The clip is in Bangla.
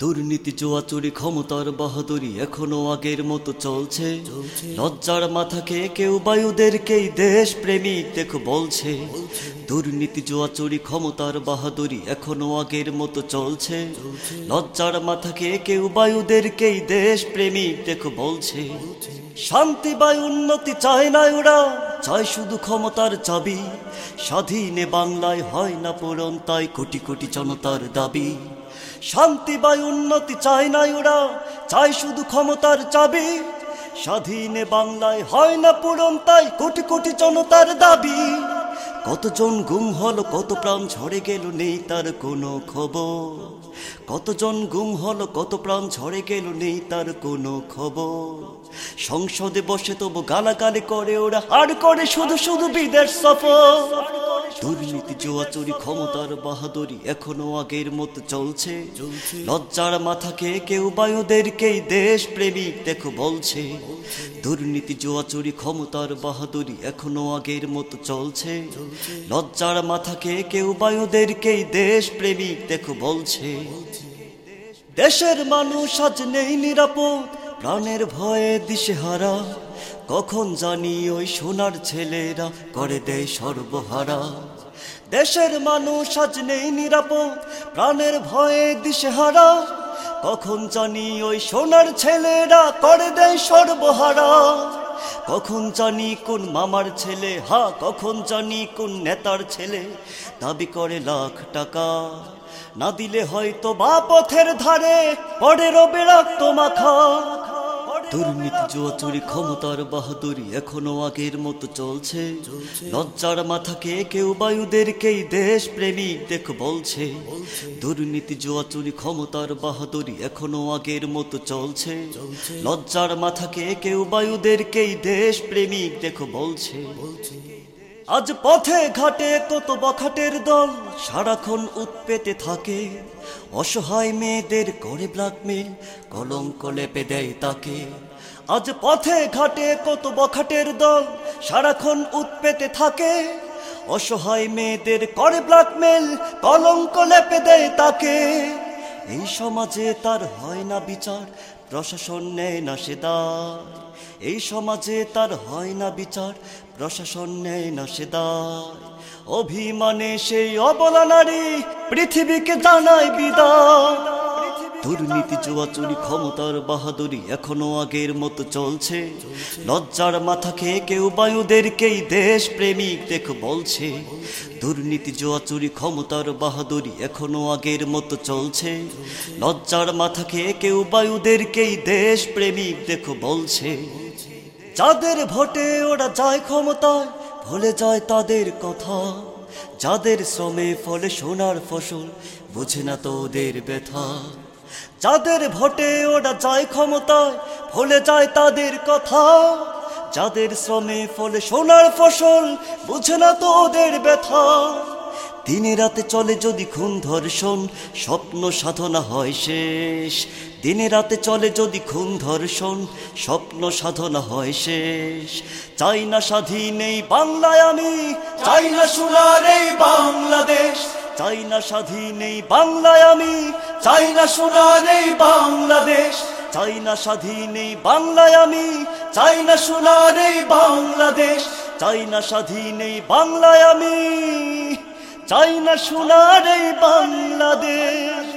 দুর্নীতি জোয়াচুরি ক্ষমতার বাহাদুরি এখনও আগের মতো চলছে। লজ্জার মাথাকে কেউ বায়ুদেরকেই দেশ প্রেমিক দেখো বলছে। দুর্নীতি জোয়াচুরি ক্ষমতার বাহাদুরি এখনও আগের মতো চলছে। লজ্জার মাথাকে কেউ বায়ুদেরকেই দেশ প্রেমিক দেখো বলছে। শান্তি বা উন্নতি চায় না ওরা চায় শুধু ক্ষমতার চাবি। স্বাধীনে বাংলায় হয় না পূরণ তাই কোটি কোটি জনতার দাবি। শান্তি বা উন্নতি চায় না ওরা, চায় শুধু ক্ষমতার চাবি। স্বাধীনে বাংলায় হয় না পূরণ, তাই কোটি কোটি জনতার দাবি। কতজন গুম হলো, কত প্রাণ ঝরে গেল, নেই তার কোনো খবর। কতজন গুম হলো, কত প্রাণ ঝরে গেল, নেই তার কোনো খবর। সংসদে বসে তবু গালাগালি করে ওরা আর করে শুধু শুধু বিদেশ সফর। দুর্নীতি জোয়াচুরি ক্ষমতার বাহাদুরি এখনও আগের মতো চলছে। লজ্জার মাথাকে কেউ বায়ুদেরকেই দেশ প্রেমিক দেখো বলছে। দুর্নীতি জোয়াচুরি ক্ষমতার বাহাদুরি এখনও আগের মতো চলছে। লজ্জার মাথাকে কেউ বায়ুদেরকেই দেশ প্রেমিক দেখো বলছে। দেশের মানুষ আজ নেই নিরাপদ প্রাণের ভয়ে দিশেহারা। কখন জানি ওই সোনার ছেলেরা করে দেয় সর্বহারা। দেশের মানুষ আজ নেই নিরাপদ, প্রাণের ভয়ে দিশেহারা। কখন জানি ওই সোনার ছেলেরা করে দেয় সর্বহারা। কখন জানি কোন মামার ছেলে, হা, কখন জানি কোন নেতার ছেলে। দাবি করে লাখ টাকা, না দিলে হয়তো বা পথের ধারে পড়ে রবে রক্ত মাখা। দুর্নীতি জুয়া চুরি ক্ষমতার বাহাদুরি এখনও আগের মতো চলছে। লজ্জার মাথাকে কেউ বায়ুদেরকেই দেশ প্রেমিক দেখ বলছে। দুর্নীতি জুয়া চুরি ক্ষমতার বাহাদুরি এখনও আগের মতো চলছে। লজ্জার মাথাকে কেউ বায়ুদেরকেই দেশ প্রেমিক দেখ বলছে। আজ পথে ঘাটে কত বখাটের দল, সারাক্ষণ উৎপেতে থাকে। অসহায় মেয়েদের করে ব্ল্যাকমেল কলঙ্ক লেপে দেয় তাকে। আজ পথে ঘাটে কত বখাটের দল, সারাক্ষণ উৎপেতে থাকে। অসহায় মেয়েদের করে ব্ল্যাকমেল কলঙ্ক লেপে দেয় তাকে। এই সমাজে তার হয় না বিচার, প্রশাসন নেয় না সে দায় এই সমাজে তার হয় না বিচার, প্রশাসন নেয় না সে দায় অভিমানে সেই অবলা নারী পৃথিবীকে জানায় বিদায় দুর্নীতি চুয়াচুরি ক্ষমতার বাহাদুরি এখনও আগের মতো চলছে। লজ্জার মাথা খেয়ে কেউ বায়ুদেরকেই দেশ প্রেমিক দেখ বলছে। দুর্নীতি জোয়াচুরি ক্ষমতার বাহাদুরি এখনও আগের মতো চলছে। লজ্জার মাথা খেয়ে কেউ বায়ুদেরকেই দেশ প্রেমিক দেখ বলছে। যাদের ভোটে ওরা যায় ক্ষমতায় ভুলে যায় তাদের কথা। যাদের শ্রমে ফলে সোনার ফসল বুঝে না তো ওদের ব্যথা। যাদের ভোটে ওরা যায় ক্ষমতায়, ভুলে যায় তাদের কথা। যাদের শ্রমে ফলে সোনার ফসল, বুঝে না তো ওদের ব্যথা। দিনে রাতে চলে যদি খুন ধর্ষণ, স্বপ্ন সাধনা হয় শেষ। দিনে রাতে চলে যদি খুন ধর্ষণ, স্বপ্ন সাধনা হয় শেষ। চাই না স্বাধীন এই বাংলায় আমি, চাই না সোনার এই বাংলাদেশ। চাই না স্বাধীন এই বাংলায় আমি, চাই না সোনার এই বাংলাদেশ। চাই না স্বাধীন এই বাংলায় আমি, চাই না সোনার এই বাংলাদেশ। চাই না স্বাধীন এই বাংলায় আমি, চাই না সোনার এই বাংলাদেশ।